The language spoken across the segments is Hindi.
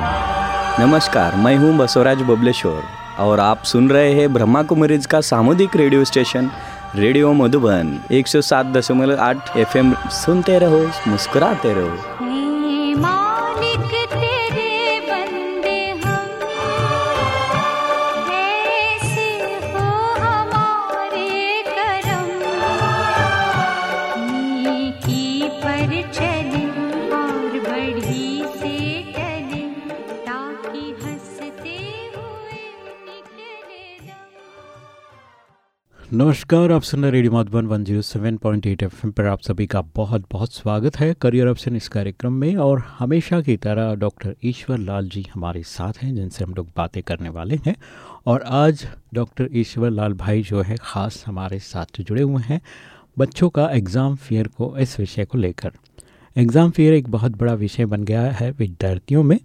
नमस्कार, मैं हूँ बसवराज बबलेश्वर और आप सुन रहे हैं ब्रह्मा कुमारीज का सामुदायिक रेडियो स्टेशन, रेडियो मधुबन, एक सौ सात दशमलव 107.8 एफएम। सुनते रहो, मुस्कुराते रहो। नमस्कार, आप सुन रहे रेडियो मधुबन एट एफ़ पर आप सभी का बहुत बहुत स्वागत है करियर ऑप्शन इस कार्यक्रम में और हमेशा की तरह डॉक्टर ईश्वर लाल जी हमारे साथ हैं, जिनसे हम लोग बातें करने वाले हैं। और आज डॉक्टर ईश्वर लाल भाई जो है, ख़ास हमारे साथ जुड़े हुए हैं बच्चों का एग्ज़ाम फेयर को, इस विषय को लेकर। एग्ज़ाम फेयर एक बहुत बड़ा विषय बन गया है विद्यार्थियों में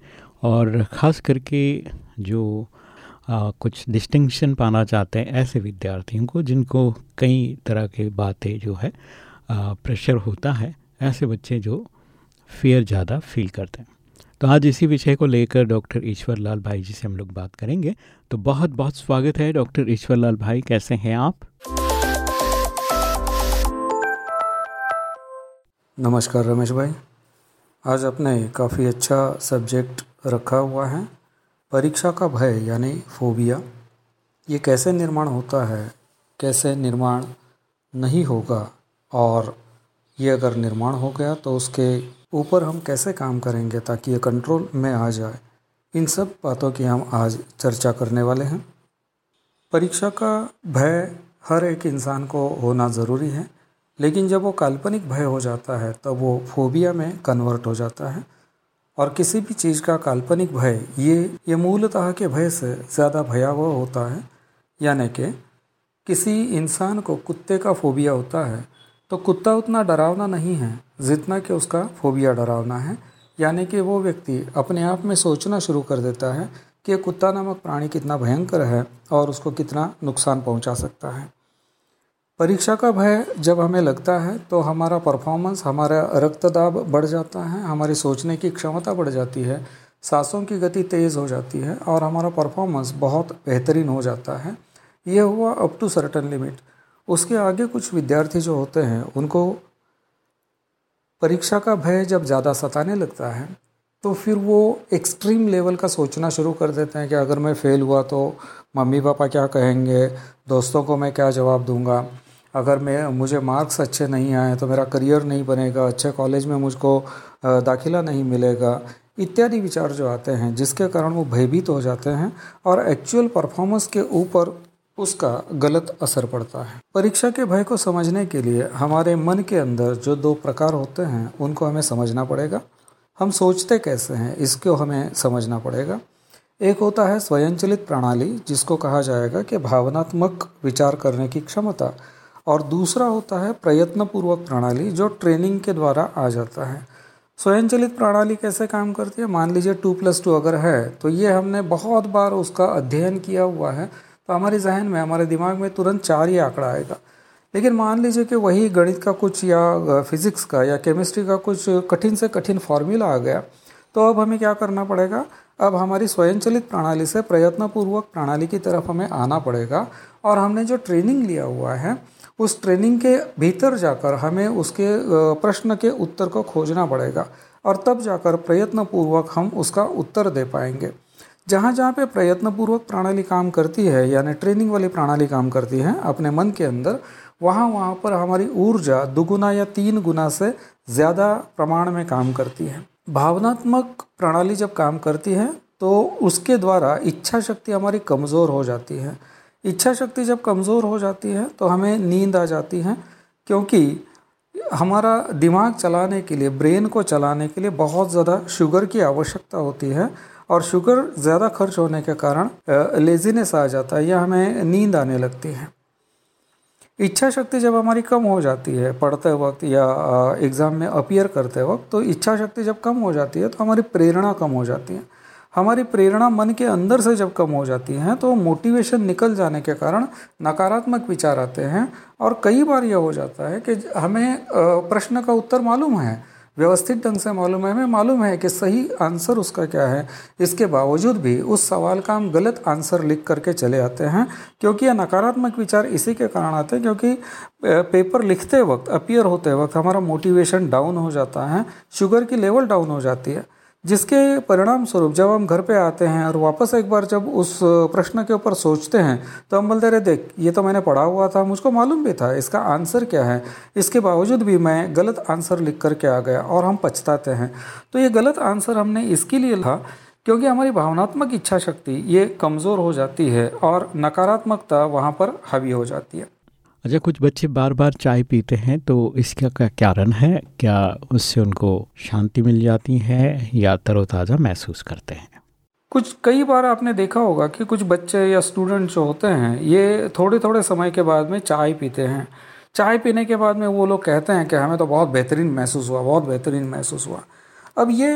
और ख़ास करके जो आ, कुछ डिस्टिंक्शन पाना चाहते हैं ऐसे विद्यार्थियों को जिनको कई तरह की बातें जो है आ, प्रेशर होता है ऐसे बच्चे जो फियर ज़्यादा फील करते हैं। तो आज इसी विषय को लेकर डॉक्टर ईश्वर लाल भाई जी से हम लोग बात करेंगे। तो बहुत बहुत स्वागत है डॉक्टर ईश्वर लाल भाई कैसे हैं आप? नमस्कार रमेश भाई। आज आपने काफ़ी अच्छा सब्जेक्ट रखा हुआ है। परीक्षा का भय यानी फोबिया, ये कैसे निर्माण होता है, कैसे निर्माण नहीं होगा, और ये अगर निर्माण हो गया तो उसके ऊपर हम कैसे काम करेंगे ताकि ये कंट्रोल में आ जाए? इन सब बातों की हम आज चर्चा करने वाले हैं। परीक्षा का भय हर एक इंसान को होना ज़रूरी है, लेकिन जब वो काल्पनिक भय हो जाता है, तब तो वो फोबिया में कन्वर्ट हो जाता है। और किसी भी चीज़ का काल्पनिक भय, ये ये मूलतः के भय से ज़्यादा भयावह होता है। यानी कि किसी इंसान को कुत्ते का फोबिया होता है तो कुत्ता उतना डरावना नहीं है, जितना कि उसका फोबिया डरावना है। यानी कि वो व्यक्ति अपने आप में सोचना शुरू कर देता है कि कुत्ता नामक प्राणी कितना भयंकर है और उसको कितना नुकसान पहुँचा सकता है। परीक्षा का भय जब हमें लगता है तो हमारा परफॉर्मेंस हमारा रक्तदाब बढ़ जाता है, हमारी सोचने की क्षमता बढ़ जाती है, सांसों की गति तेज़ हो जाती है और हमारा परफॉर्मेंस बहुत बेहतरीन हो जाता है। ये हुआ अप टू सर्टन लिमिट उसके आगे कुछ विद्यार्थी जो होते हैं, उनको परीक्षा का भय जब ज़्यादा सताने लगता है तो फिर वो एक्सट्रीम लेवल का सोचना शुरू कर देते हैं कि अगर मैं फ़ेल हुआ तो मम्मी पापा क्या कहेंगे, दोस्तों को मैं क्या जवाब दूँगा। अगर मैं, मुझे मार्क्स अच्छे नहीं आए तो मेरा करियर नहीं बनेगा, अच्छे कॉलेज में मुझको दाखिला नहीं मिलेगा, इत्यादि विचार जो आते हैं, जिसके कारण वो भयभीत हो जाते हैं और एक्चुअल परफॉर्मेंस के ऊपर उसका गलत असर पड़ता है। परीक्षा के भय को समझने के लिए हमारे मन के अंदर जो दो प्रकार होते हैं, उनको हमें समझना पड़ेगा। हम सोचते कैसे हैं, इसको हमें समझना पड़ेगा। एक होता है स्वयंचलित प्रणाली, जिसको कहा जाएगा कि भावनात्मक विचार करने की क्षमता और दूसरा होता है प्रयत्नपूर्वक प्रणाली जो ट्रेनिंग के द्वारा आ जाता है। स्वयंचलित प्रणाली कैसे काम करती है? मान लीजिए टू प्लस टू अगर है तो ये हमने बहुत बार उसका अध्ययन किया हुआ है। तो हमारे जहन में, हमारे दिमाग में तुरंत चार ही आंकड़ा आएगा। लेकिन मान लीजिए कि वही गणित का कुछ या फिजिक्स का या केमिस्ट्री का कुछ कठिन से कठिन फॉर्मूला आ गया तो अब हमें क्या करना पड़ेगा? अब हमारी स्वयंचलित प्रणाली से प्रयत्नपूर्वक प्रणाली की तरफ़ हमें आना पड़ेगा। और हमने जो ट्रेनिंग लिया हुआ है उस ट्रेनिंग के भीतर जाकर हमें उसके प्रश्न के उत्तर को खोजना पड़ेगा और तब जाकर प्रयत्नपूर्वक हम उसका उत्तर दे पाएँगे। जहाँ जहाँ पे प्रयत्नपूर्वक प्रणाली काम करती है, यानी ट्रेनिंग वाली प्रणाली काम करती है अपने मन के अंदर, वहाँ वहाँ पर हमारी ऊर्जा दुगुना या तीन गुना से ज़्यादा प्रमाण में काम करती है। भावनात्मक प्रणाली जब काम करती है तो उसके द्वारा इच्छा शक्ति हमारी कमज़ोर हो जाती है। इच्छा शक्ति जब कमज़ोर हो जाती है तो हमें नींद आ जाती है, क्योंकि हमारा दिमाग चलाने के लिए, ब्रेन को चलाने के लिए बहुत ज़्यादा शुगर की आवश्यकता होती है और शुगर ज़्यादा खर्च होने के कारण लेजीनेस आ जाता है या हमें नींद आने लगती है। इच्छा शक्ति जब हमारी कम हो जाती है, पढ़ते वक्त या एग्ज़ाम में अपियर करते वक्त तो इच्छा शक्ति जब कम हो जाती है तो हमारी प्रेरणा कम हो जाती है। हमारी प्रेरणा मन के अंदर से जब कम हो जाती है तो मोटिवेशन निकल जाने के कारण नकारात्मक विचार आते हैं। और कई बार यह हो जाता है कि हमें प्रश्न का उत्तर मालूम है। व्यवस्थित ढंग से मालूम है, हमें मालूम है कि सही आंसर उसका क्या है। इसके बावजूद भी उस सवाल का हम गलत आंसर लिख करके चले आते हैं, क्योंकि यह नकारात्मक विचार इसी के कारण आते हैं, क्योंकि पेपर लिखते वक्त अपियर होते वक्त हमारा मोटिवेशन डाउन हो जाता है शुगर की लेवल डाउन हो जाती है। जिसके परिणाम स्वरूप जब हम घर पे आते हैं और वापस एक बार जब उस प्रश्न के ऊपर सोचते हैं तो हम बोलते रहे देख, ये तो मैंने पढ़ा हुआ था, मुझको मालूम भी था, इसका आंसर क्या है? इसके बावजूद भी मैं गलत आंसर लिख करके आ गया और हम पछताते हैं। तो ये गलत आंसर हमने इसके लिए था क्योंकि हमारी भावनात्मक इच्छा शक्ति ये कमज़ोर हो जाती है और नकारात्मकता वहाँ पर हावी हो जाती है। अच्छा कुछ बच्चे बार बार चाय पीते हैं तो इसका क्या कारण है? क्या उससे उनको शांति मिल जाती है या तरोताज़ा महसूस करते हैं? कुछ, कई बार आपने देखा होगा कि कुछ बच्चे या स्टूडेंट जो होते हैं, ये थोड़े थोड़े समय के बाद में चाय पीते हैं। चाय पीने के बाद में वो लोग कहते हैं कि हमें तो बहुत बेहतरीन महसूस हुआ, बहुत बेहतरीन महसूस हुआ। अब ये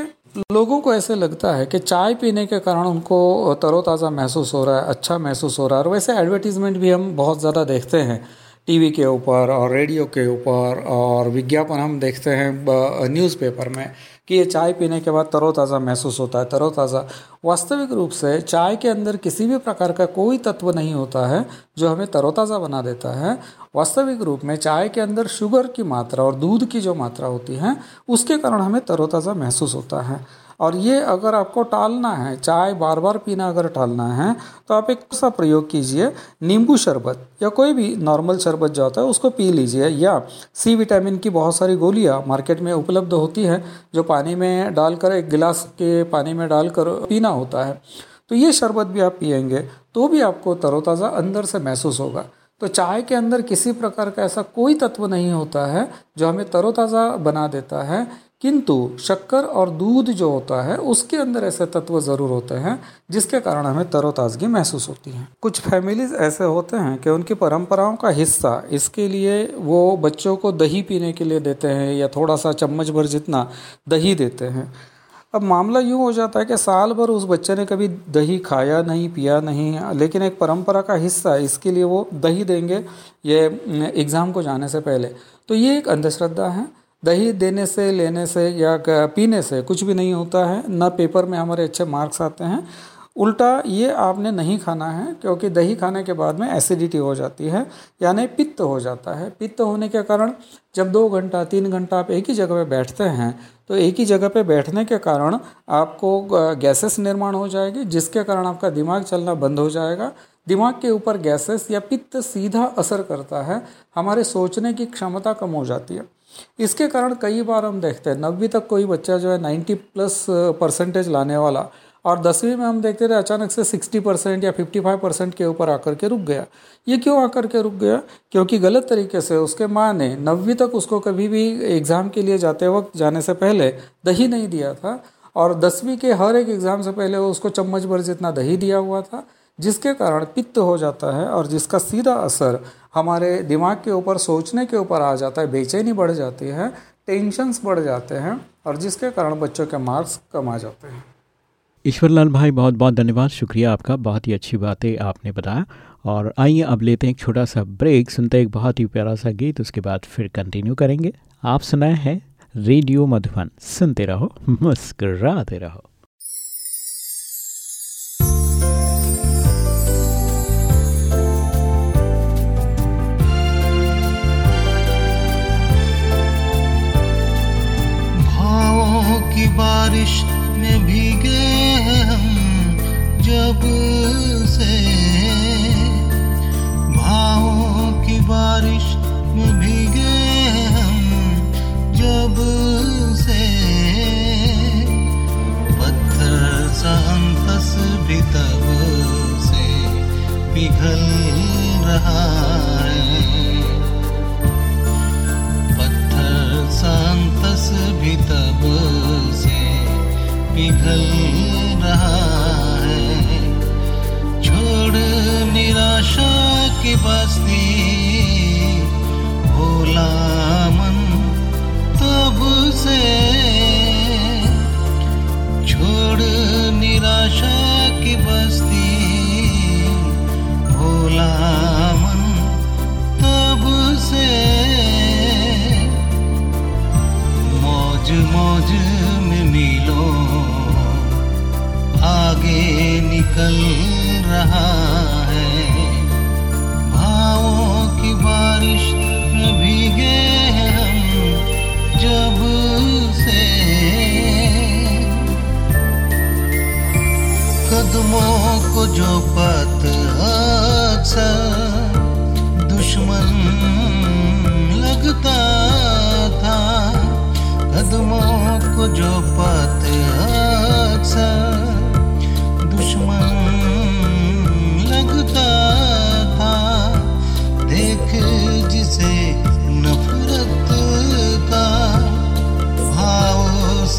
लोगों को ऐसे लगता है कि चाय पीने के कारण उनको तरोताज़ा महसूस हो रहा है अच्छा महसूस हो रहा है, और वैसे एडवर्टीज़मेंट भी हम बहुत ज़्यादा देखते हैं। टीवी के ऊपर और रेडियो के ऊपर और विज्ञापन हम देखते हैं न्यूज़पेपर में कि ये चाय पीने के बाद तरोताज़ा महसूस होता है। तरोताज़ा वास्तविक रूप से चाय के अंदर किसी भी प्रकार का कोई तत्व नहीं होता है जो हमें तरोताज़ा बना देता है। वास्तविक रूप में चाय के अंदर शुगर की मात्रा और दूध की जो मात्रा होती है, उसके कारण हमें तरोताज़ा महसूस होता है। और ये अगर आपको टालना है, चाय बार बार पीना अगर टालना है तो आप एक सा प्रयोग कीजिए, नींबू शरबत या कोई भी नॉर्मल शरबत जो होता है, उसको पी लीजिए। या सी विटामिन की बहुत सारी गोलियाँ मार्केट में उपलब्ध होती हैं, जो पानी में डालकर, एक गिलास के पानी में डालकर पीना होता है। तो ये शरबत भी आप पियेंगे तो भी आपको तरोताज़ा अंदर से महसूस होगा। तो चाय के अंदर किसी प्रकार का ऐसा कोई तत्व नहीं होता है, जो हमें तरोताज़ा बना देता है किंतु शक्कर और दूध जो होता है, उसके अंदर ऐसे तत्व ज़रूर होते हैं, जिसके कारण हमें तरोताज़गी महसूस होती है। कुछ फैमिलीज़ ऐसे होते हैं कि उनकी परंपराओं का हिस्सा इसके लिए वो बच्चों को दही पीने के लिए देते हैं या थोड़ा सा चम्मच भर जितना दही देते हैं। अब मामला यूँ हो जाता है कि साल भर उस बच्चे ने कभी दही खाया नहीं, पिया नहीं, लेकिन एक परंपरा का हिस्सा इसके लिए वो दही देंगे ये, एग्ज़ाम को जाने से पहले। तो ये एक अंधश्रद्धा है। दही देने से, लेने से या पीने से कुछ भी नहीं होता है, न पेपर में हमारे अच्छे मार्क्स आते हैं। उल्टा ये आपने नहीं खाना है, क्योंकि दही खाने के बाद में एसिडिटी हो जाती है, यानी पित्त हो जाता है। पित्त होने के कारण जब दो घंटा, तीन घंटा आप एक ही जगह पे बैठते हैं तो एक ही जगह पे बैठने के कारण आपको गैसेस निर्माण हो जाएगी, जिसके कारण आपका दिमाग चलना बंद हो जाएगा। दिमाग के ऊपर गैसेस या पित्त सीधा असर करता है, हमारे सोचने की क्षमता कम हो जाती है। इसके कारण कई बार हम देखते हैं, नब्बी तक कोई बच्चा जो है नाइन्टी प्लस परसेंटेज लाने वाला और दसवीं में हम देखते थे अचानक से सिक्सटी परसेंट या फिफ्टी फाइव परसेंट के ऊपर आकर के रुक गया। ये क्यों आकर के रुक गया? क्योंकि गलत तरीके से उसके माँ ने नब्बी तक उसको कभी भी एग्ज़ाम के लिए जाते वक्त, जाने से पहले दही नहीं दिया था और दसवीं के हर एक एग्ज़ाम से पहले उसको चम्मच भर जितना दही दिया हुआ था जिसके कारण पित्त हो जाता है और जिसका सीधा असर हमारे दिमाग के ऊपर, सोचने के ऊपर आ जाता है, बेचैनी बढ़ जाती है टेंशन्स बढ़ जाते हैं और जिसके कारण बच्चों के मार्क्स कम आ जाते हैं। ईश्वरलाल भाई बहुत बहुत धन्यवाद। शुक्रिया आपका। बहुत ही अच्छी बातें आपने बताया। और आइए अब लेते हैं एक छोटा सा ब्रेक सुनते एक बहुत ही प्यारा सा गीत। उसके बाद फिर कंटिन्यू करेंगे। आप सुनाए हैं रेडियो मधुबन। सुनते रहो, मुस्कराते रहो। की बारिश में भीगे हम जब से भावों की बारिश में भीगे हम जब से पत्थर संतस भी तब से पिघल रहा है।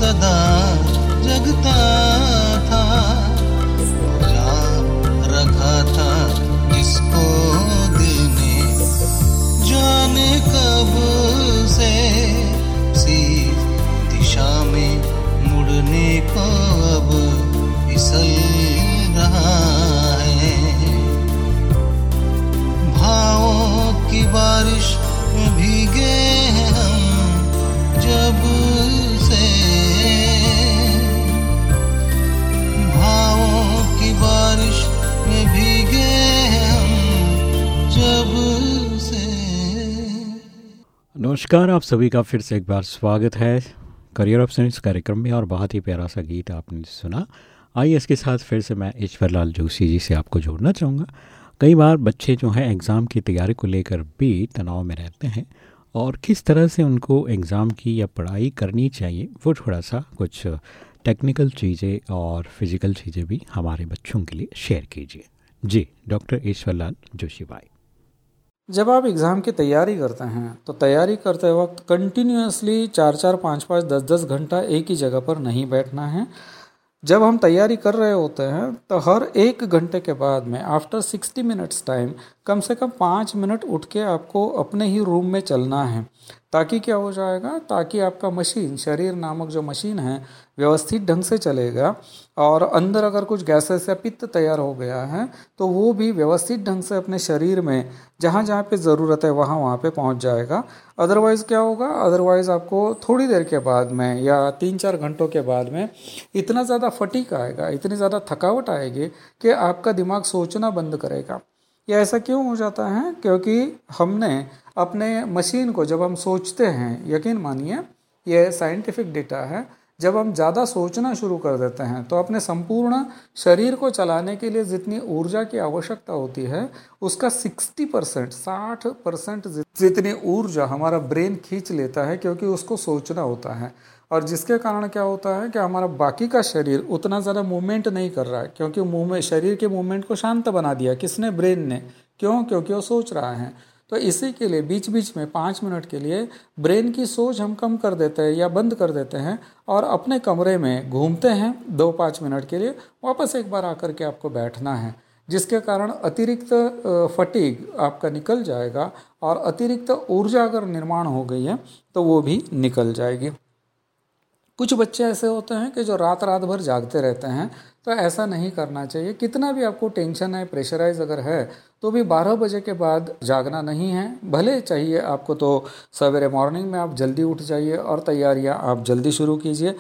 सदा जगता। नमस्कार, आप सभी का फिर से एक बार स्वागत है। करियर ऑप्शन इस कार्यक्रम में और बहुत ही प्यारा सा गीत आपने सुना। आइए इसके साथ फिर से मैं ईश्वर लाल जोशी जी से आपको जोड़ना चाहूँगा। कई बार बच्चे जो हैं एग्ज़ाम की तैयारी को लेकर भी तनाव में रहते हैं और किस तरह से उनको एग्ज़ाम की या पढ़ाई करनी चाहिए, वो थोड़ा सा कुछ टेक्निकल चीज़ें और फ़िज़िकल चीज़ें भी हमारे बच्चों के लिए शेयर कीजिए। जी डॉक्टर ईश्वर लाल जोशी भाई। जब आप एग्ज़ाम की तैयारी करते हैं तो तैयारी करते वक्त कंटिन्यूसली चार चार, पाँच पाँच, दस दस घंटा एक ही जगह पर नहीं बैठना है। जब हम तैयारी कर रहे होते हैं तो हर एक घंटे के बाद में आफ्टर सिक्सटी मिनट्स टाइम कम से कम पाँच मिनट उठ के आपको अपने ही रूम में चलना है। ताकि क्या हो जाएगा? ताकि आपका मशीन शरीर नामक जो मशीन है, व्यवस्थित ढंग से चलेगा और अंदर अगर कुछ गैसेस या पित्त तैयार हो गया है तो वो भी व्यवस्थित ढंग से अपने शरीर में, जहाँ जहाँ पे ज़रूरत है, वहाँ वहाँ पे पहुँच जाएगा। अदरवाइज़ क्या होगा? अदरवाइज़ आपको थोड़ी देर के बाद में या तीन चार घंटों के बाद में इतना ज़्यादा फटीक आएगा, इतनी ज़्यादा थकावट आएगी कि आपका दिमाग सोचना बंद करेगा। ये ऐसा क्यों हो जाता है? क्योंकि हमने अपने मशीन को जब हम सोचते हैं, यकीन मानिए यह साइंटिफिक डेटा है, जब हम ज़्यादा सोचना शुरू कर देते हैं तो अपने संपूर्ण शरीर को चलाने के लिए जितनी ऊर्जा की आवश्यकता होती है, उसका 60 परसेंट साठ परसेंट जितनी ऊर्जा हमारा ब्रेन खींच लेता है, क्योंकि उसको सोचना होता है। और जिसके कारण क्या होता है कि हमारा बाकी का शरीर उतना ज़्यादा मूवमेंट नहीं कर रहा है, क्योंकि मूवमेंट शरीर के मूवमेंट को शांत बना दिया किसने? ब्रेन ने। क्यों? क्योंकि वो सोच रहा है। तो इसी के लिए बीच बीच में पाँच मिनट के लिए ब्रेन की सोच हम कम कर देते हैं या बंद कर देते हैं और अपने कमरे में घूमते हैं दो पाँच मिनट के लिए, वापस एक बार आकर के आपको बैठना है, जिसके कारण अतिरिक्त फटीग आपका निकल जाएगा और अतिरिक्त ऊर्जा अगर निर्माण हो गई है तो वो भी निकल जाएगी। कुछ बच्चे ऐसे होते हैं कि जो रात रात भर जागते रहते हैं तो ऐसा नहीं करना चाहिए। कितना भी आपको टेंशन है, प्रेशराइज अगर है तो भी 12 बजे के बाद जागना नहीं है। भले चाहिए आपको तो सवेरे मॉर्निंग में आप जल्दी उठ जाइए और तैयारियाँ आप जल्दी शुरू कीजिए।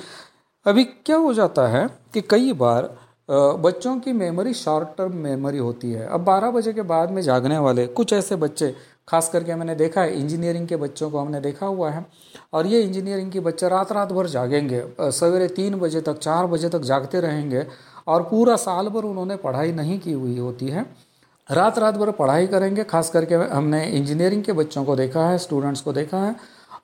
अभी क्या हो जाता है कि कई बार बच्चों की मेमोरी शॉर्ट टर्म मेमोरी होती है। अब 12 बजे के बाद में जागने वाले कुछ ऐसे बच्चे खास करके मैंने देखा है इंजीनियरिंग के बच्चों को हमने देखा हुआ है। और ये इंजीनियरिंग के बच्चे रात रात भर जागेंगे सवेरे तीन बजे तक, चार बजे तक जागते रहेंगे और पूरा साल भर उन्होंने पढ़ाई नहीं की हुई होती है। रात रात भर पढ़ाई करेंगे खास करके हमने इंजीनियरिंग के बच्चों को देखा है स्टूडेंट्स को देखा है।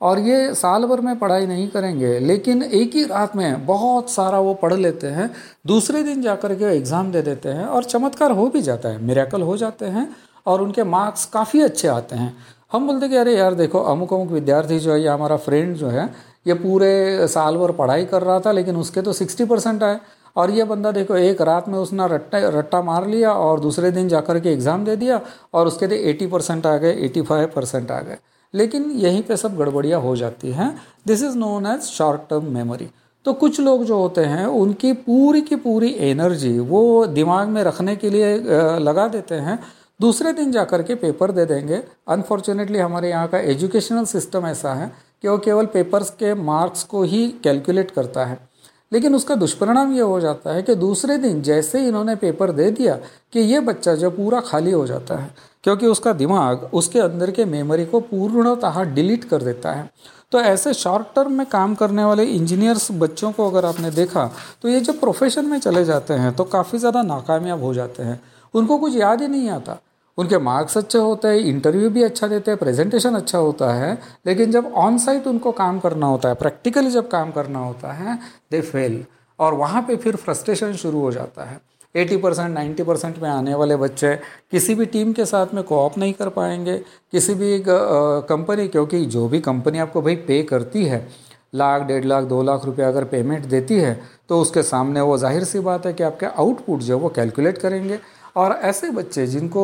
और ये साल भर में पढ़ाई नहीं करेंगे, लेकिन एक ही रात में बहुत सारा वो पढ़ लेते हैं, दूसरे दिन जाकर के एग्ज़ाम दे देते हैं और चमत्कार हो भी जाता है मेरेकल हो जाते हैं। और उनके मार्क्स काफ़ी अच्छे आते हैं। हम बोलते कि अरे यार देखो, अमुक अमुक विद्यार्थी जो है, या हमारा फ्रेंड जो है, ये पूरे साल भर पढ़ाई कर रहा था, लेकिन उसके तो सिक्सटी परसेंट आए। और ये बंदा देखो, एक रात में उसने रट्टा रट्टा मार लिया और दूसरे दिन जाकर के एग्ज़ाम दे दिया और उसके लिए एटी परसेंट आ गए एटी फाइव परसेंट आ गए। लेकिन यहीं पे सब गड़बड़ियाँ हो जाती हैं। This is known as short term memory तो कुछ लोग जो होते हैं, उनकी पूरी की पूरी एनर्जी वो दिमाग में रखने के लिए लगा देते हैं। दूसरे दिन जाकर के पेपर दे देंगे। अनफॉर्चुनेटली हमारे यहाँ का एजुकेशनल सिस्टम ऐसा है कि वो केवल पेपर्स के मार्क्स को ही कैलकुलेट करता है। लेकिन उसका दुष्परिणाम ये हो जाता है कि दूसरे दिन जैसे ही इन्होंने पेपर दे दिया कि ये बच्चा जो पूरा खाली हो जाता है, क्योंकि उसका दिमाग उसके अंदर के मेमोरी को पूर्णतः डिलीट कर देता है। तो ऐसे शॉर्ट टर्म में काम करने वाले इंजीनियर्स बच्चों को अगर आपने देखा तो ये जब प्रोफेशन में चले जाते हैं तो काफ़ी ज़्यादा नाकामयाब हो जाते हैं। उनको कुछ याद ही नहीं आता। उनके मार्क्स अच्छे होते हैं इंटरव्यू भी अच्छा देते हैं प्रेजेंटेशन अच्छा होता है, लेकिन जब ऑन साइट उनको काम करना होता है प्रैक्टिकली जब काम करना होता है दे फेल और वहाँ पे फिर फ्रस्ट्रेशन शुरू हो जाता है। 80 परसेंट नाइन्टी परसेंट में आने वाले बच्चे किसी भी टीम के साथ में कोऑप नहीं कर पाएँगे, किसी भी कंपनी क्योंकि जो भी कंपनी आपको भाई पे करती है, लाख, डेढ़ लाख, दो लाख रुपया अगर पेमेंट देती है तो उसके सामने वो ज़ाहिर सी बात है कि आपके आउटपुट जो है वो कैलकुलेट करेंगे। और ऐसे बच्चे जिनको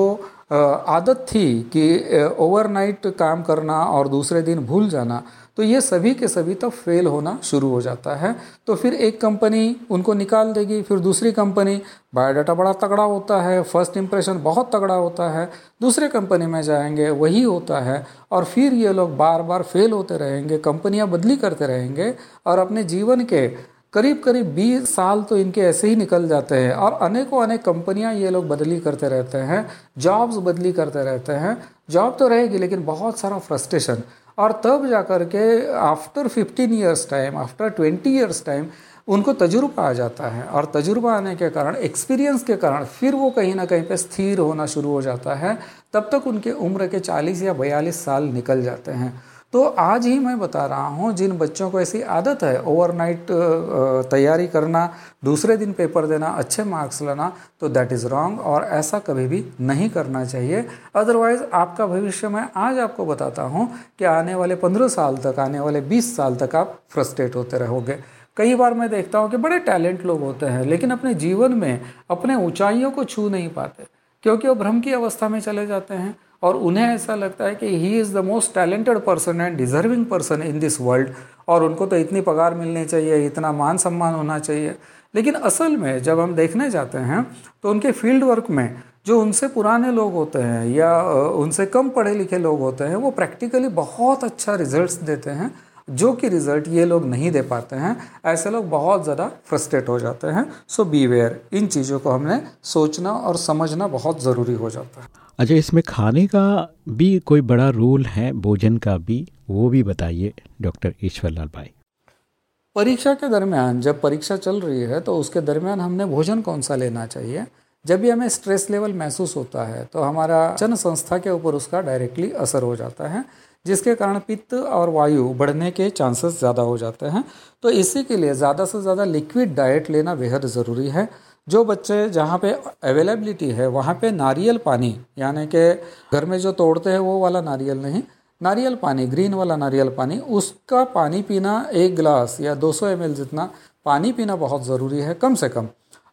आदत थी कि ओवरनाइट काम करना और दूसरे दिन भूल जाना तो ये सभी के सभी तब फेल होना शुरू हो जाता है। तो फिर एक कंपनी उनको निकाल देगी, फिर दूसरी कंपनी बायोडाटा बड़ा तगड़ा होता है फ़र्स्ट इंप्रेशन बहुत तगड़ा होता है, दूसरे कंपनी में जाएँगे, वही होता है, और फिर ये लोग बार बार फेल होते रहेंगे, कंपनियाँ बदली करते रहेंगे, और अपने जीवन के करीब करीब 20 साल तो इनके ऐसे ही निकल जाते हैं और अनेकों अनेक कंपनियाँ ये लोग बदली करते रहते हैं जॉब्स बदली करते रहते हैं। जॉब तो रहेगी, लेकिन बहुत सारा फ्रस्ट्रेशन और तब जा कर के after 15 years time after 20 years time उनको तजुर्बा आ जाता है। और तजुर्बा आने के कारण एक्सपीरियंस के कारण फिर वो कहीं ना कहीं पे स्थिर होना शुरू हो जाता है। तब तक उनके उम्र के 40 या 42 साल निकल जाते हैं। तो आज ही मैं बता रहा हूँ, जिन बच्चों को ऐसी आदत है ओवरनाइट तैयारी करना, दूसरे दिन पेपर देना, अच्छे मार्क्स लाना तो दैट इज़ रॉन्ग और ऐसा कभी भी नहीं करना चाहिए। अदरवाइज़ आपका भविष्य मैं आज आपको बताता हूँ कि आने वाले पंद्रह साल तक, आने वाले बीस साल तक आप फ्रस्ट्रेट होते रहोगे। कई बार मैं देखता हूँ कि बड़े टैलेंट लोग होते हैं, लेकिन अपने जीवन में अपने ऊंचाइयों को छू नहीं पाते, क्योंकि वो भ्रम की अवस्था में चले जाते हैं। और उन्हें ऐसा लगता है कि he is the most talented person and deserving person in this world और उनको तो इतनी पगार मिलनी चाहिए, इतना मान सम्मान होना चाहिए। लेकिन असल में जब हम देखने जाते हैं तो उनके फ़ील्ड वर्क में जो उनसे पुराने लोग होते हैं या उनसे कम पढ़े लिखे लोग होते हैं, वो प्रैक्टिकली बहुत अच्छा रिजल्ट्स देते हैं, जो कि रिज़ल्ट ये लोग नहीं दे पाते हैं। ऐसे लोग बहुत ज़्यादा फ्रस्ट्रेट हो जाते हैं। सो बी वेयर इन चीज़ों को हमने सोचना और समझना बहुत ज़रूरी हो जाता है। अच्छा इसमें खाने का भी कोई बड़ा रोल है, भोजन का भी, वो भी बताइए डॉक्टर ईश्वर लाल भाई। परीक्षा के दरमियान, जब परीक्षा चल रही है तो उसके दरमियान हमने भोजन कौन सा लेना चाहिए? जब भी हमें स्ट्रेस लेवल महसूस होता है तो हमारा जन संस्था के ऊपर उसका डायरेक्टली असर हो जाता है, जिसके कारण पित्त और वायु बढ़ने के चांसेस ज़्यादा हो जाते हैं। तो इसी के लिए ज़्यादा से ज़्यादा लिक्विड डाइट लेना बेहद ज़रूरी है। जो बच्चे जहाँ पे अवेलेबिलिटी है, वहाँ पे नारियल पानी, यानी कि घर में जो तोड़ते हैं वो वाला नारियल नहीं, नारियल पानी ग्रीन वाला नारियल पानी, उसका पानी पीना एक गिलास या 200 सौ जितना पानी पीना बहुत ज़रूरी है कम से कम।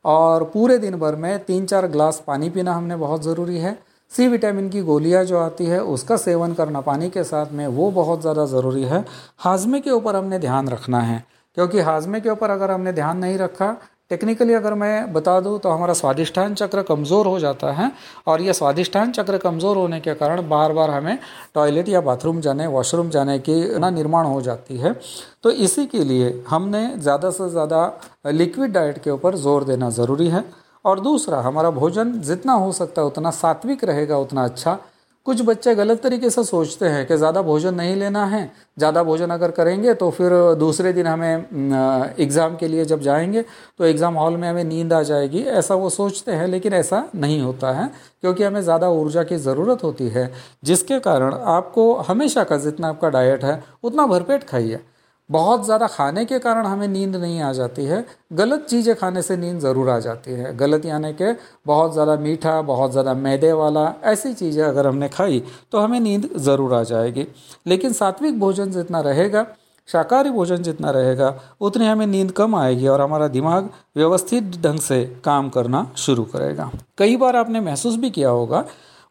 और पूरे दिन भर में तीन चार गिलास पानी पीना हमने बहुत ज़रूरी है। सी विटामिन की गोलियाँ जो आती है, उसका सेवन करना पानी के साथ में वो बहुत ज़्यादा ज़रूरी है। हाजमे के ऊपर हमने ध्यान रखना है, क्योंकि हाजमे के ऊपर अगर हमने ध्यान नहीं रखा टेक्निकली अगर मैं बता दूँ तो हमारा स्वादिष्ठान चक्र कमज़ोर हो जाता है और यह स्वादिष्ठान चक्र कमज़ोर होने के कारण बार बार हमें टॉयलेट या बाथरूम जाने वॉशरूम जाने की ना निर्माण हो जाती है। तो इसी के लिए हमने ज़्यादा से ज़्यादा लिक्विड डाइट के ऊपर ज़ोर देना ज़रूरी है। और दूसरा, हमारा भोजन जितना हो सकता है उतना सात्विक रहेगा, उतना अच्छा। कुछ बच्चे गलत तरीके से सोचते हैं कि ज़्यादा भोजन नहीं लेना है, ज़्यादा भोजन अगर करेंगे तो फिर दूसरे दिन हमें एग्ज़ाम के लिए जब जाएँगे तो एग्ज़ाम हॉल में हमें नींद आ जाएगी। ऐसा वो सोचते हैं, लेकिन ऐसा नहीं होता है, क्योंकि हमें ज़्यादा ऊर्जा की ज़रूरत होती है, जिसके कारण आपको हमेशा का जितना आपका डाइट है, उतना भरपेट खाइए। बहुत ज़्यादा खाने के कारण हमें नींद नहीं आ जाती है। गलत चीज़ें खाने से नींद ज़रूर आ जाती है। गलत यानी कि बहुत ज़्यादा मीठा, बहुत ज़्यादा मैदे वाला, ऐसी चीज़ें अगर हमने खाई तो हमें नींद ज़रूर आ जाएगी। लेकिन सात्विक भोजन जितना रहेगा, शाकाहारी भोजन जितना रहेगा, उतनी हमें नींद कम आएगी और हमारा दिमाग व्यवस्थित ढंग से काम करना शुरू करेगा। कई बार आपने महसूस भी किया होगा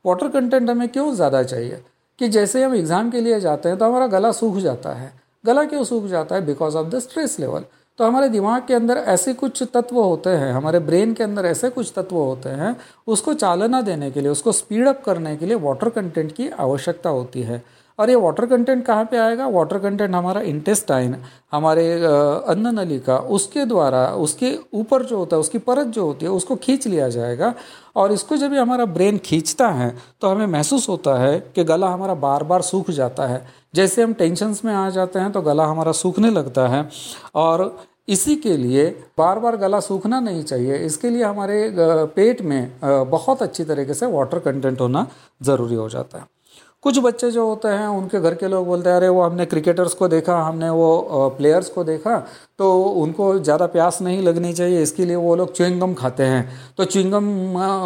वाटर कंटेंट हमें क्यों ज़्यादा चाहिए? कि जैसे हम एग्ज़ाम के लिए जाते हैं तो हमारा गला सूख जाता है। गला क्यों सूख जाता है? Because of the stress level तो हमारे दिमाग के अंदर ऐसे कुछ तत्व होते हैं, हमारे ब्रेन के अंदर ऐसे कुछ तत्व होते हैं, उसको चालना देने के लिए, उसको स्पीड अप करने के लिए वाटर कंटेंट की आवश्यकता होती है। और ये वाटर कंटेंट कहाँ पे आएगा? वाटर कंटेंट हमारा इंटेस्टाइन हमारे अन्न नलिका उसके द्वारा, उसके ऊपर जो होता है, उसकी परत जो होती है, उसको खींच लिया जाएगा। और इसको जब भी हमारा ब्रेन खींचता है तो हमें महसूस होता है कि गला हमारा बार बार सूख जाता है। जैसे हम टेंशन्स में आ जाते हैं तो गला हमारा सूखने लगता है। और इसी के लिए बार बार गला सूखना नहीं चाहिए। इसके लिए हमारे पेट में बहुत अच्छी तरीके से वाटर कंटेंट होना ज़रूरी हो जाता है। कुछ बच्चे जो होते हैं, उनके घर के लोग बोलते हैं, अरे, वो हमने क्रिकेटर्स को देखा, हमने वो प्लेयर्स को देखा। तो उनको ज़्यादा प्यास नहीं लगनी चाहिए, इसके लिए वो लोग च्युइंगम खाते हैं। तो च्युइंगम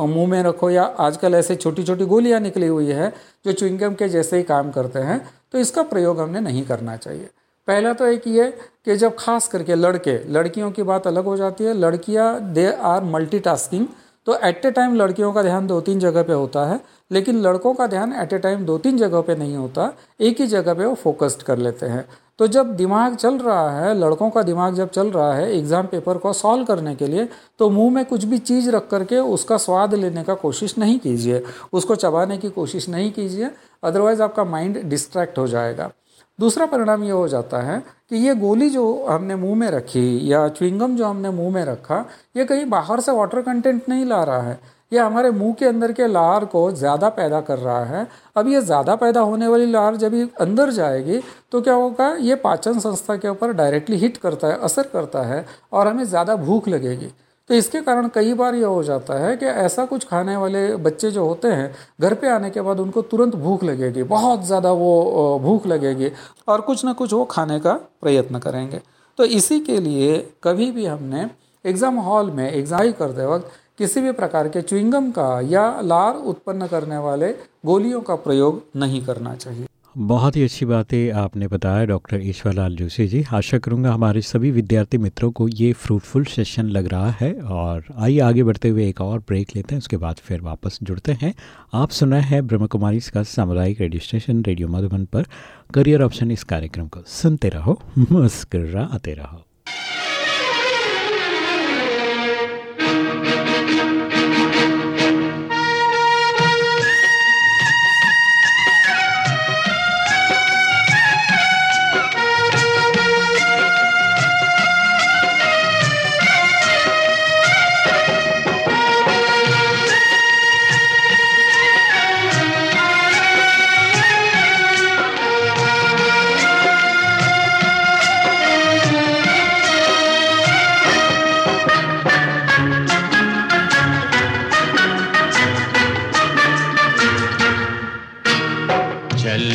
मुँह में रखो या आजकल ऐसे छोटी छोटी गोलियाँ निकली हुई है, जो च्युइंगम के जैसे ही काम करते हैं तो इसका प्रयोग हमने नहीं करना चाहिए। पहला तो एक ये कि जब खास करके लड़के, लड़कियों की बात अलग हो जाती है। लड़कियाँ दे आर मल्टीटास्किंग तो एट ए टाइम लड़कियों का ध्यान दो तीन जगह पे होता है, लेकिन लड़कों का ध्यान एट ए टाइम दो तीन जगह पे नहीं होता, एक ही जगह पे वो फोकस्ड कर लेते हैं। तो जब दिमाग चल रहा है, लड़कों का दिमाग जब चल रहा है एग्ज़ाम पेपर को सॉल्व करने के लिए तो मुँह में कुछ भी चीज़ रख करके उसका स्वाद लेने का कोशिश नहीं कीजिए। उसको चबाने की कोशिश नहीं कीजिए अदरवाइज़ आपका माइंड डिस्ट्रैक्ट हो जाएगा। दूसरा परिणाम ये हो जाता है कि ये गोली जो हमने मुँह में रखी या च्विंगम जो हमने मुँह में रखा, ये कहीं बाहर से वाटर कंटेंट नहीं ला रहा है। ये हमारे मुँह के अंदर के लार को ज़्यादा पैदा कर रहा है। अब ये ज़्यादा पैदा होने वाली लार जब ये अंदर जाएगी तो क्या होगा? ये पाचन संस्था के ऊपर डायरेक्टली हिट करता है, असर करता है और हमें ज़्यादा भूख लगेगी। तो इसके कारण कई बार ये हो जाता है कि ऐसा कुछ खाने वाले बच्चे जो होते हैं, घर पे आने के बाद उनको तुरंत भूख लगेगी, बहुत ज़्यादा वो भूख लगेगी और कुछ ना कुछ वो खाने का प्रयत्न करेंगे। तो इसी के लिए कभी भी हमने एग्ज़ाम हॉल में एग्ज़ाम करते वक्त किसी भी प्रकार के च्युइंगम का या लार उत्पन्न करने वाले गोलियों का प्रयोग नहीं करना चाहिए। बहुत ही अच्छी बातें आपने बताया, डॉक्टर ईश्वरलाल जोशी जी। आशा करूँगा हमारे सभी विद्यार्थी मित्रों को ये फ्रूटफुल सेशन लग रहा है और आइए आगे बढ़ते हुए एक और ब्रेक लेते हैं, उसके बाद फिर वापस जुड़ते हैं। आप सुन हैं ब्रह्म कुमारी इसका सामुदायिक रेडियो स्टेशन रेडियो मधुबन पर। करियर ऑप्शन इस कार्यक्रम को सुनते रहो, मुस्कराते रहो।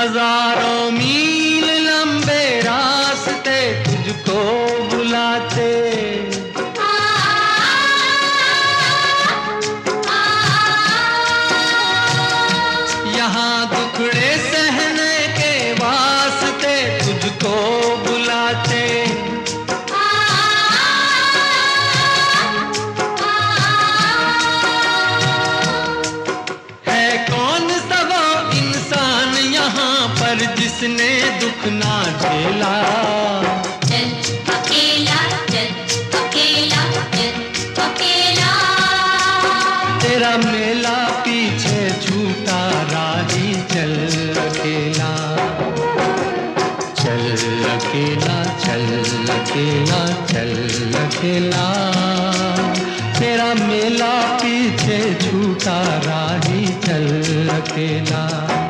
हज़ारों मील अकेला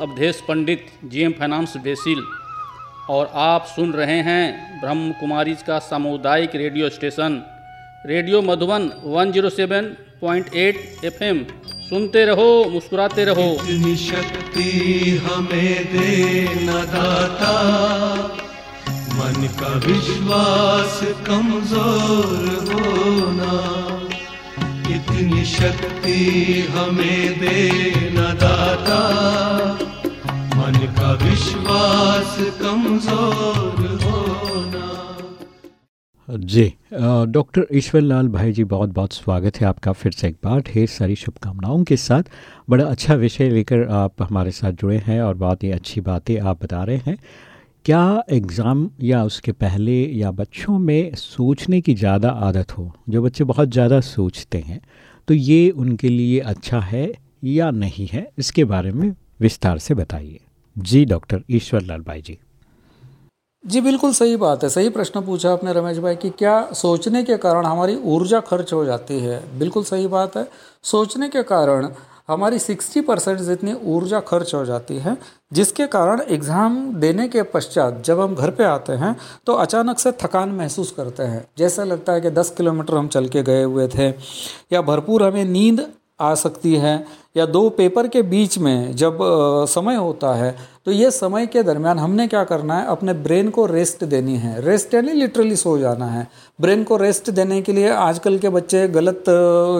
Awadhesh Pandit GM finance BECIL और आप सुन रहे हैं ब्रह्म कुमारी का सामुदायिक radio station. Radio Madhuban 107.8 FM सुनते रहो, मुस्कुराते रहो। इतनी शक्ति हमें दे न दाता। मन का विश्वास कमज़ोर होना। इतनी शक्ति हमें दे न दाता। मन का विश्वास कमज़ोर होना। जी डॉक्टर ईश्वर लाल भाई जी, बहुत बहुत स्वागत है आपका फिर से एक बार, ढेर सारी शुभकामनाओं के साथ। बड़ा अच्छा विषय लेकर आप हमारे साथ जुड़े हैं और बहुत ही अच्छी बातें आप बता रहे हैं। क्या एग्ज़ाम या उसके पहले या बच्चों में सोचने की ज़्यादा आदत हो? जो बच्चे बहुत ज़्यादा सोचते हैं तो ये उनके लिए अच्छा है या नहीं है? इसके बारे में विस्तार से बताइए। जी, डॉक्टर ईश्वर लाल भाई जी। जी, बिल्कुल सही बात है। सही प्रश्न पूछा आपने रमेश भाई कि क्या सोचने के कारण हमारी ऊर्जा खर्च हो जाती है? बिल्कुल सही बात है। सोचने के कारण हमारी 60 परसेंट जितनी ऊर्जा खर्च हो जाती है, जिसके कारण एग्ज़ाम देने के पश्चात जब हम घर पे आते हैं तो अचानक से थकान महसूस करते हैं। जैसा लगता है कि 10 किलोमीटर हम चल के गए हुए थे, या भरपूर हमें नींद आ सकती है या दो पेपर के बीच में जब समय होता है तो ये समय के दरमियान हमने क्या करना है? अपने ब्रेन को रेस्ट देनी है। रेस्ट यानी लिटरली सो जाना है। ब्रेन को रेस्ट देने के लिए आजकल के बच्चे गलत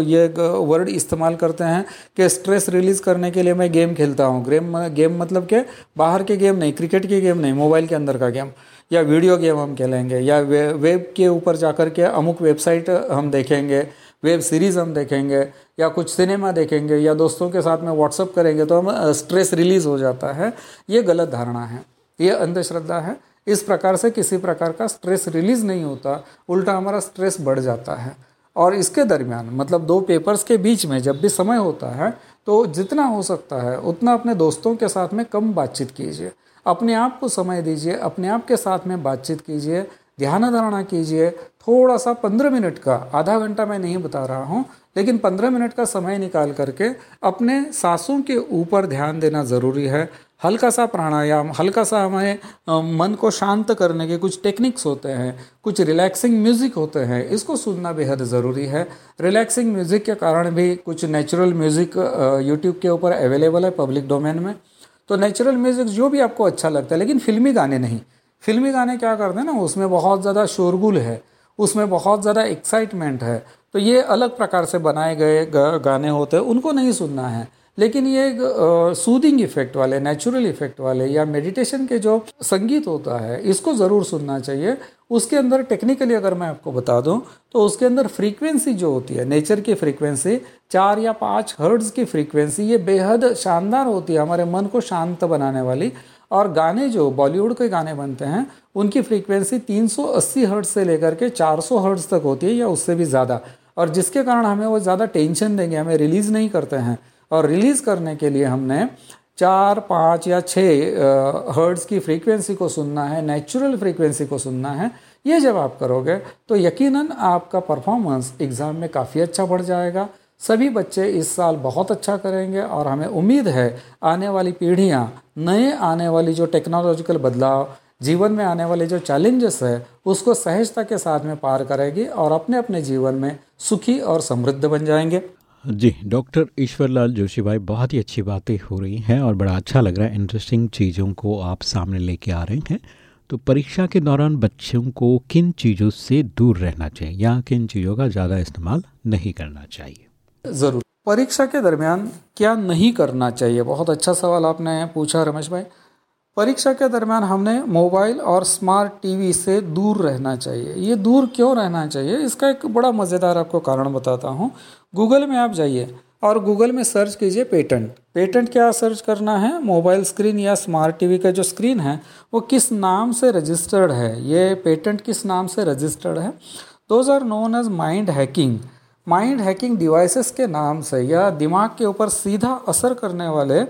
ये वर्ड इस्तेमाल करते हैं कि स्ट्रेस रिलीज़ करने के लिए मैं गेम खेलता हूँ। गेम गेम मतलब के बाहर के गेम नहीं क्रिकेट के गेम नहीं मोबाइल के अंदर का गेम या वीडियो गेम हम खेलेंगे या वे, वेब के ऊपर जाकर के अमुक वेबसाइट हम देखेंगे। वेब सीरीज़ हम देखेंगे या कुछ सिनेमा देखेंगे या दोस्तों के साथ में व्हाट्सअप करेंगे तो हम स्ट्रेस रिलीज़ हो जाता है। ये गलत धारणा है। ये अंधश्रद्धा है। इस प्रकार से किसी प्रकार का स्ट्रेस रिलीज़ नहीं होता। उल्टा हमारा स्ट्रेस बढ़ जाता है। और इसके दरमियान मतलब दो पेपर्स के बीच में जब भी समय होता है तो जितना हो सकता है, उतना अपने दोस्तों के साथ में कम बातचीत कीजिए। अपने आप को समय दीजिए, अपने आप के साथ में बातचीत कीजिए, ध्यान धारणा कीजिए थोड़ा सा पंद्रह मिनट का, आधा घंटा मैं नहीं बता रहा हूँ, लेकिन पंद्रह मिनट का समय निकाल करके अपने सांसों के ऊपर ध्यान देना ज़रूरी है। हल्का सा प्राणायाम हल्का सा हमें मन को शांत करने के कुछ टेक्निक्स होते हैं, कुछ रिलैक्सिंग म्यूज़िक होते हैं, इसको सुनना बेहद ज़रूरी है। रिलैक्सिंग म्यूज़िक के कारण भी कुछ नेचुरल म्यूज़िक यूट्यूब के ऊपर अवेलेबल है पब्लिक डोमेन में। तो नेचुरल म्यूज़िक जो भी आपको अच्छा लगता है, लेकिन फिल्मी गाने नहीं। फिल्मी गाने क्या करते हैं ना, उसमें बहुत ज़्यादा शोरगुल है। उसमें बहुत ज़्यादा एक्साइटमेंट है। तो ये अलग प्रकार से बनाए गए गाने होते हैं, उनको नहीं सुनना है। लेकिन ये सूदिंग इफ़ेक्ट वाले नेचुरल इफ़ेक्ट वाले या मेडिटेशन के जो संगीत होता है, इसको ज़रूर सुनना चाहिए। उसके अंदर टेक्निकली अगर मैं आपको बता दूँ तो उसके अंदर फ्रीक्वेंसी जो होती है नेचर की फ्रीक्वेंसी चार या पाँच हर्ड्स की फ्रीक्वेंसी ये बेहद शानदार होती है, हमारे मन को शांत बनाने वाली। और गाने जो बॉलीवुड के गाने बनते हैं, उनकी फ्रीक्वेंसी 380 हर्ट्ज से लेकर के 400 हर्ट्ज तक होती है या उससे भी ज़्यादा। और जिसके कारण हमें वो ज़्यादा टेंशन देंगे, हमें रिलीज़ नहीं करते हैं। और रिलीज़ करने के लिए हमने चार, पाँच या छः हर्ड्स की फ्रीक्वेंसी को सुनना है नेचुरल फ्रीक्वेंसी को सुनना है। ये जब आप करोगे तो यकीनन आपका परफॉर्मेंस एग्ज़ाम में काफ़ी अच्छा बढ़ जाएगा। सभी बच्चे इस साल बहुत अच्छा करेंगे और हमें उम्मीद है आने वाली पीढ़ियाँ नए आने वाली जो टेक्नोलॉजिकल बदलाव, जीवन में आने वाले जो चैलेंजेस है, उसको सहजता के साथ में पार करेगी और अपने अपने जीवन में सुखी और समृद्ध बन जाएँगे। जी, डॉक्टर ईश्वरलाल जोशी भाई, बहुत ही अच्छी बातें हो रही हैं और बड़ा अच्छा लग रहा है। इंटरेस्टिंग चीज़ों को आप सामने लेके आ रहे हैं। तो परीक्षा के दौरान बच्चों को किन चीज़ों से दूर रहना चाहिए या किन चीज़ों का ज़्यादा इस्तेमाल नहीं करना चाहिए? ज़रूर। परीक्षा के दरमियान क्या नहीं करना चाहिए? बहुत अच्छा सवाल आपने पूछा रमेश भाई। परीक्षा के दरमियान हमने मोबाइल और स्मार्ट टीवी से दूर रहना चाहिए। ये दूर क्यों रहना चाहिए? इसका एक बड़ा मज़ेदार आपको कारण बताता हूँ। गूगल में आप जाइए और गूगल में सर्च कीजिए पेटेंट। पेटेंट क्या सर्च करना है? मोबाइल स्क्रीन या स्मार्ट टीवी का जो स्क्रीन है, वो किस नाम से रजिस्टर्ड है? ये पेटेंट किस नाम से रजिस्टर्ड है? Those are known as mind hacking. Mind hacking devices के नाम से या दिमाग के ऊपर सीधा असर करने वाले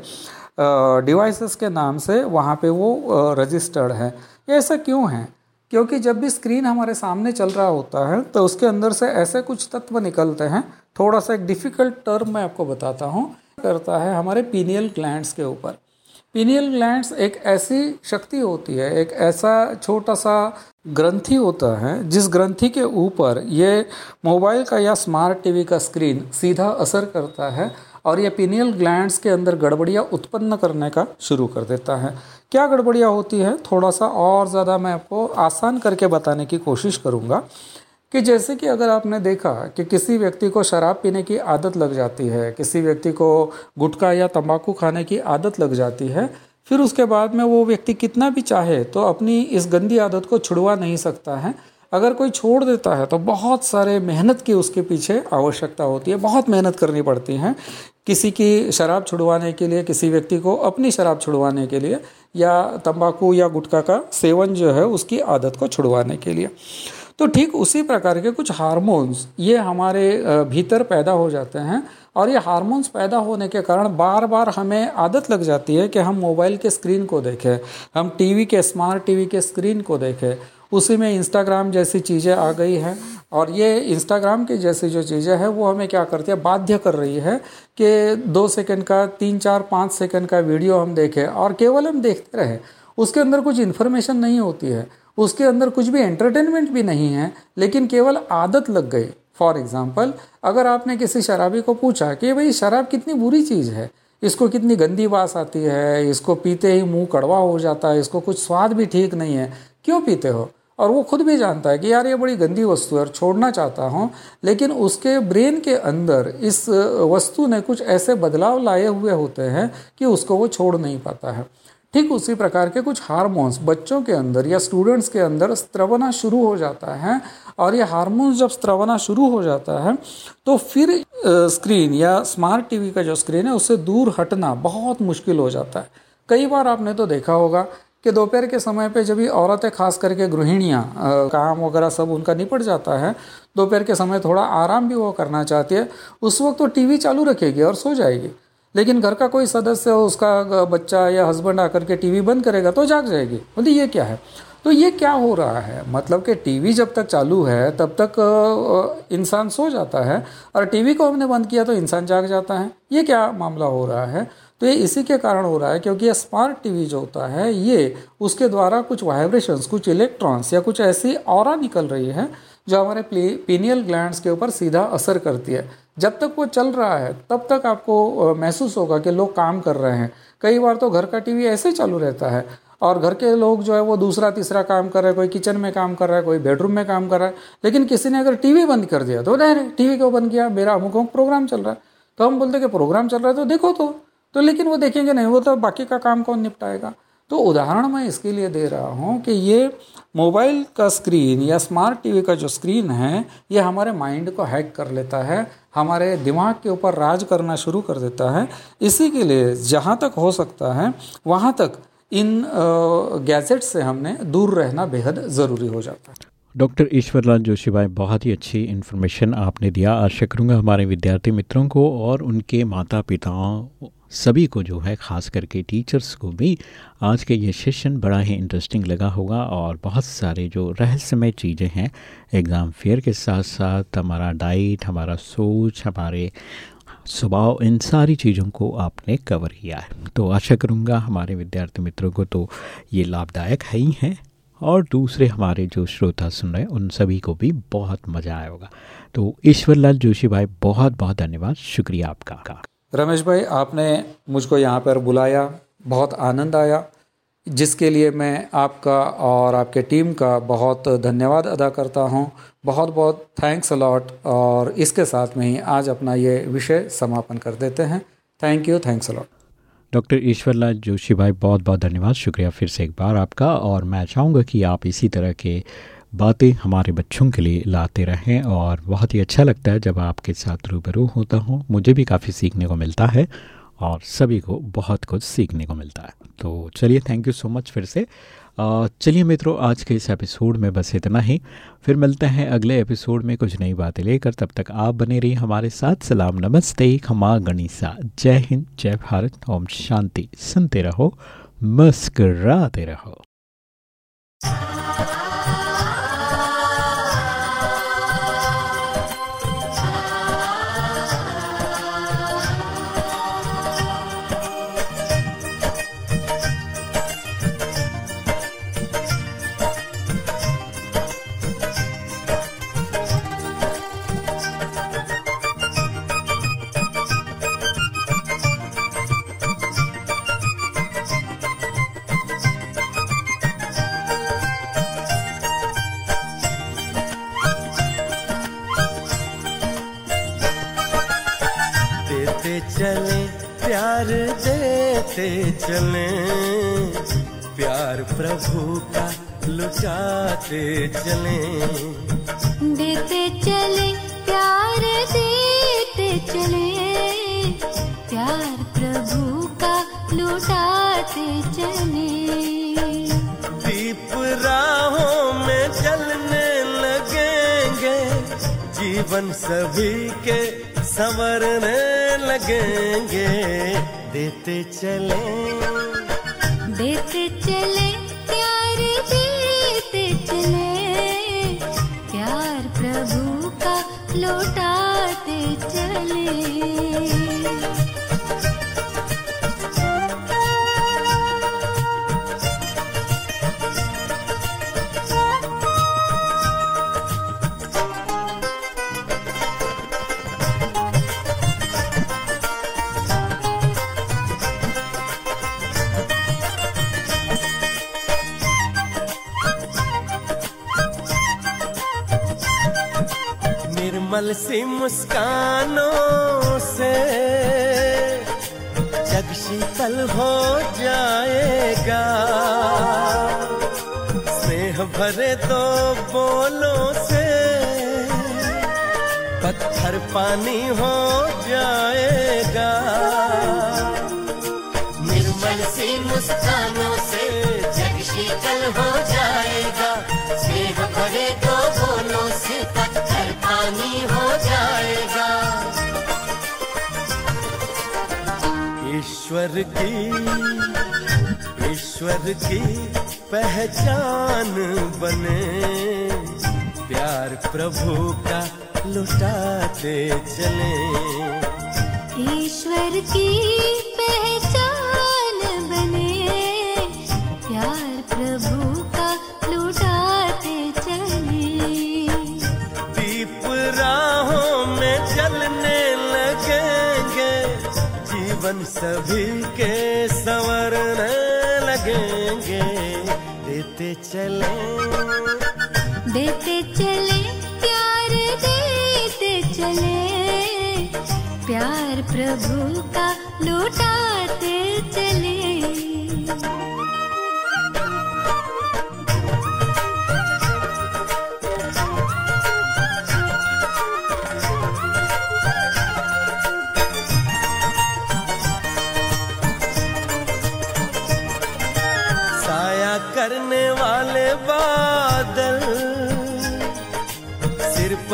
डिवाइसेस के नाम से वहाँ पे वो रजिस्टर्ड है। ऐसा क्यों है? क्योंकि जब भी स्क्रीन हमारे सामने चल रहा होता है तो उसके अंदर से ऐसे कुछ तत्व निकलते हैं। थोड़ा सा एक डिफ़िकल्ट टर्म मैं आपको बताता हूँ। करता है हमारे पीनियल ग्लैंड्स के ऊपर। पीनियल ग्लैंड्स एक ऐसी शक्ति होती है, एक ऐसा छोटा सा ग्रंथि होता है, जिस ग्रंथि के ऊपर ये मोबाइल का या स्मार्ट टीवी का स्क्रीन सीधा असर करता है और ये पीनियल ग्लैंड्स के अंदर गड़बड़ियाँ उत्पन्न करने का शुरू कर देता है। क्या गड़बड़ियाँ होती है? थोड़ा सा और ज़्यादा मैं आपको आसान करके बताने की कोशिश करूँगा। कि जैसे कि अगर आपने देखा कि किसी व्यक्ति को शराब पीने की आदत लग जाती है, किसी व्यक्ति को गुटखा या तंबाकू खाने की आदत लग जाती है, फिर उसके बाद में वो व्यक्ति कितना भी चाहे तो अपनी इस गंदी आदत को छुड़वा नहीं सकता है। अगर कोई छोड़ देता है तो बहुत सारे मेहनत की उसके पीछे आवश्यकता होती है, बहुत मेहनत करनी पड़ती है। किसी की शराब छुड़वाने के लिए, किसी व्यक्ति को अपनी शराब छुड़वाने के लिए या तंबाकू या गुटखा का सेवन जो है उसकी आदत को छुड़वाने के लिए। तो ठीक उसी प्रकार के कुछ हार्मोन्स ये हमारे भीतर पैदा हो जाते हैं और ये हार्मोन्स पैदा होने के कारण बार बार हमें आदत लग जाती है कि हम मोबाइल के स्क्रीन को देखें, हम टीवी के, स्मार्ट टीवी के स्क्रीन को देखें। उसी में इंस्टाग्राम जैसी चीज़ें आ गई हैं और ये इंस्टाग्राम की जैसी जो चीज़ें हैं वो हमें क्या करती है, बाध्य कर रही है कि दो सेकंड का, तीन, चार, पाँच सेकंड का वीडियो हम देखें और केवल हम देखते रहें। उसके अंदर कुछ इन्फॉर्मेशन नहीं होती है। उसके अंदर कुछ भी एंटरटेनमेंट भी नहीं है, लेकिन केवल आदत लग गई। फॉर एग्ज़ाम्पल अगर आपने किसी शराबी को पूछा कि भाई, शराब कितनी बुरी चीज़ है? इसको कितनी गंदी बास आती है? इसको पीते ही मुँह कड़वा हो जाता है? इसको कुछ स्वाद भी ठीक नहीं है? क्यों पीते हो? और वो खुद भी जानता है कि यार, ये बड़ी गंदी वस्तु है और छोड़ना चाहता हूँ, लेकिन उसके ब्रेन के अंदर इस वस्तु ने कुछ ऐसे बदलाव लाए हुए होते हैं कि उसको वो छोड़ नहीं पाता है। ठीक उसी प्रकार के कुछ हार्मोन्स बच्चों के अंदर या स्टूडेंट्स के अंदर स्त्रवना शुरू हो जाता है और ये हार्मोन्स जब स्त्रवना शुरू हो जाता है तो फिर स्क्रीन या स्मार्ट टीवी का जो स्क्रीन है, उससे दूर हटना बहुत मुश्किल हो जाता है। कई बार आपने तो देखा होगा कि दोपहर के समय पे जब भी औरतें खास करके गृहिणियाँ काम वगैरह सब उनका निपट जाता है, दोपहर के समय थोड़ा आराम भी वो करना चाहती है, उस वक्त तो टीवी चालू रखेगी और सो जाएगी। लेकिन घर का कोई सदस्य हो उसका बच्चा या हस्बैंड आकर के टीवी बंद करेगा तो जाग जाएगी। बोलती ये क्या है? तो ये क्या हो रहा है? मतलब कि टीवी जब तक चालू है, तब तक इंसान सो जाता है और टीवी को हमने बंद किया तो इंसान जाग जाता है। ये क्या मामला हो रहा है? तो ये इसी के कारण हो रहा है क्योंकि ये स्मार्ट टीवी जो होता है, ये उसके द्वारा कुछ वाइब्रेशंस कुछ इलेक्ट्रॉन्स या कुछ ऐसी और निकल रही है जो हमारे पीनियल ग्लैंड्स के ऊपर सीधा असर करती है। जब तक वो चल रहा है, तब तक आपको महसूस होगा कि लोग काम कर रहे हैं। कई बार तो घर का टीवी ऐसे चालू रहता है और घर के लोग जो है वो दूसरा तीसरा काम कर रहे हैं, कोई किचन में काम कर रहा है, कोई बेडरूम में काम कर रहा है। लेकिन किसी ने अगर टीवी बंद कर दिया तो नहीं टीवी क्यों बंद किया? मेरा अमुक अमुक प्रोग्राम चल रहा है। तो हम बोलते कि प्रोग्राम चल रहा है तो देखो तो। तो लेकिन वो देखेंगे नहीं, वो तो बाकी का काम कौन निपटाएगा? तो उदाहरण मैं इसके लिए दे रहा हूँ कि ये मोबाइल का स्क्रीन या स्मार्ट टीवी का जो स्क्रीन है, ये हमारे माइंड को हैक कर लेता है, हमारे दिमाग के ऊपर राज करना शुरू कर देता है। इसी के लिए जहाँ तक हो सकता है, वहाँ तक इन गैजेट्स से हमने दूर रहना बेहद ज़रूरी हो जाता है। डॉक्टर ईश्वरलाल जोशी भाई, बहुत ही अच्छी इन्फॉर्मेशन आपने दिया। आशा करूँगा हमारे विद्यार्थी मित्रों को और उनके माता पिताओं सभी को जो है, ख़ास करके टीचर्स को भी आज के ये सेशन बड़ा ही इंटरेस्टिंग लगा होगा और बहुत सारे जो रहस्यमय चीज़ें हैं एग्ज़ाम फेयर के साथ साथ हमारा डाइट हमारा सोच, हमारे स्वभाव, इन सारी चीज़ों को आपने कवर किया है। तो आशा करूँगा हमारे विद्यार्थी मित्रों को तो ये लाभदायक है ही है। और दूसरे हमारे जो श्रोता सुन रहे हैं, उन सभी को भी बहुत मज़ा आया होगा। तो ईश्वरलाल जोशी भाई, बहुत बहुत धन्यवाद। शुक्रिया आपका। रमेश भाई, आपने मुझको यहाँ पर बुलाया, बहुत आनंद आया, जिसके लिए मैं आपका और आपके टीम का बहुत धन्यवाद अदा करता हूँ। बहुत बहुत थैंक्स अलॉट और इसके साथ में ही आज अपना ये विषय समापन कर देते हैं। Thank you thanks a lot doctor Ishwarlal Joshi भाई बहुत बहुत धन्यवाद। शुक्रिया फिर से एक बार आपका। और मैं चाहूँगा कि आप इसी तरह के बातें हमारे बच्चों के लिए लाते रहें और बहुत ही अच्छा लगता है जब आपके साथ रूबरू होता हूँ। मुझे भी काफ़ी सीखने को मिलता है और सभी को बहुत कुछ सीखने को मिलता है। तो चलिए थैंक यू सो मच फिर से। चलिए मित्रों, आज के इस एपिसोड में बस इतना ही। फिर मिलते हैं अगले एपिसोड में कुछ नई बातें लेकर। तब तक आप बने रहिए हमारे साथ। सलाम, नमस्ते, खमा गणिसा। जय हिंद, जय भारत। ओम शांति। सुनते रहो, मुस्कराते रहो। लगेंगे। देते चले। देते चले प्यार देते चले। प्यार प्रभु का लौटाते चले। सी मुस्कानों से। जग शीतल हो जाएगा, स्नेह भरे दो बोलों से। पत्थर पानी हो जाएगा। निर्मल सी मुस्कानों से जग शीतल हो जाएगा। स्नेह भरे दो बोलों से। पानी हो जाएगा। ईश्वर की ईश्वर की पहचान बने। प्यार प्रभु का लुटाते चले। ईश्वर की सभी के संवरने लगेंगे। देते चले। देते चले, प्यार देते चले। प्यार प्रभु का लुटाते चले।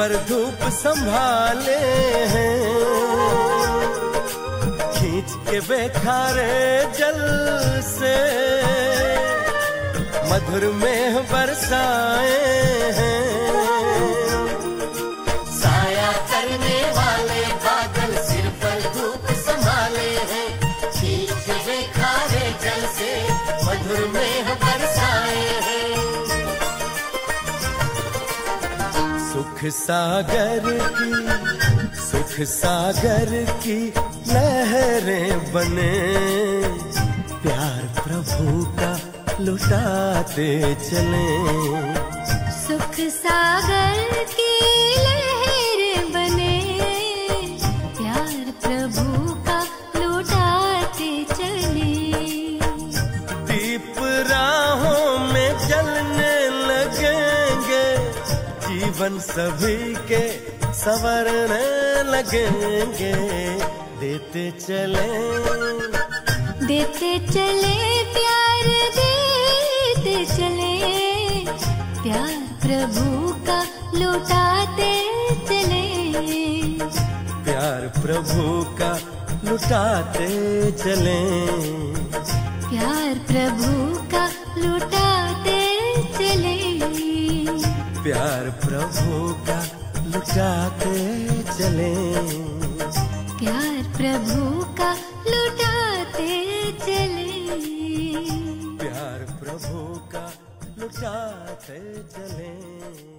पर धूप संभाले हैं। खींच के बेखारे जल से मधुर में बरसाए हैं। सुख सागर की, सुख सागर की लहरें बने। प्यार प्रभु का लुटाते चले। सुख सागर की जीवन सभी के संवरने लगेंगे। देते चले। देते चले प्यार देते चले। प्यार प्रभु का लुटाते चले। प्यार प्रभु का लुटाते चले। प्यार प्रभु का चले प्यार प्रभु का लुटाते चले। प्यार प्रभु का लुटाते चले। प्यार प्रभु का लुटाते चले।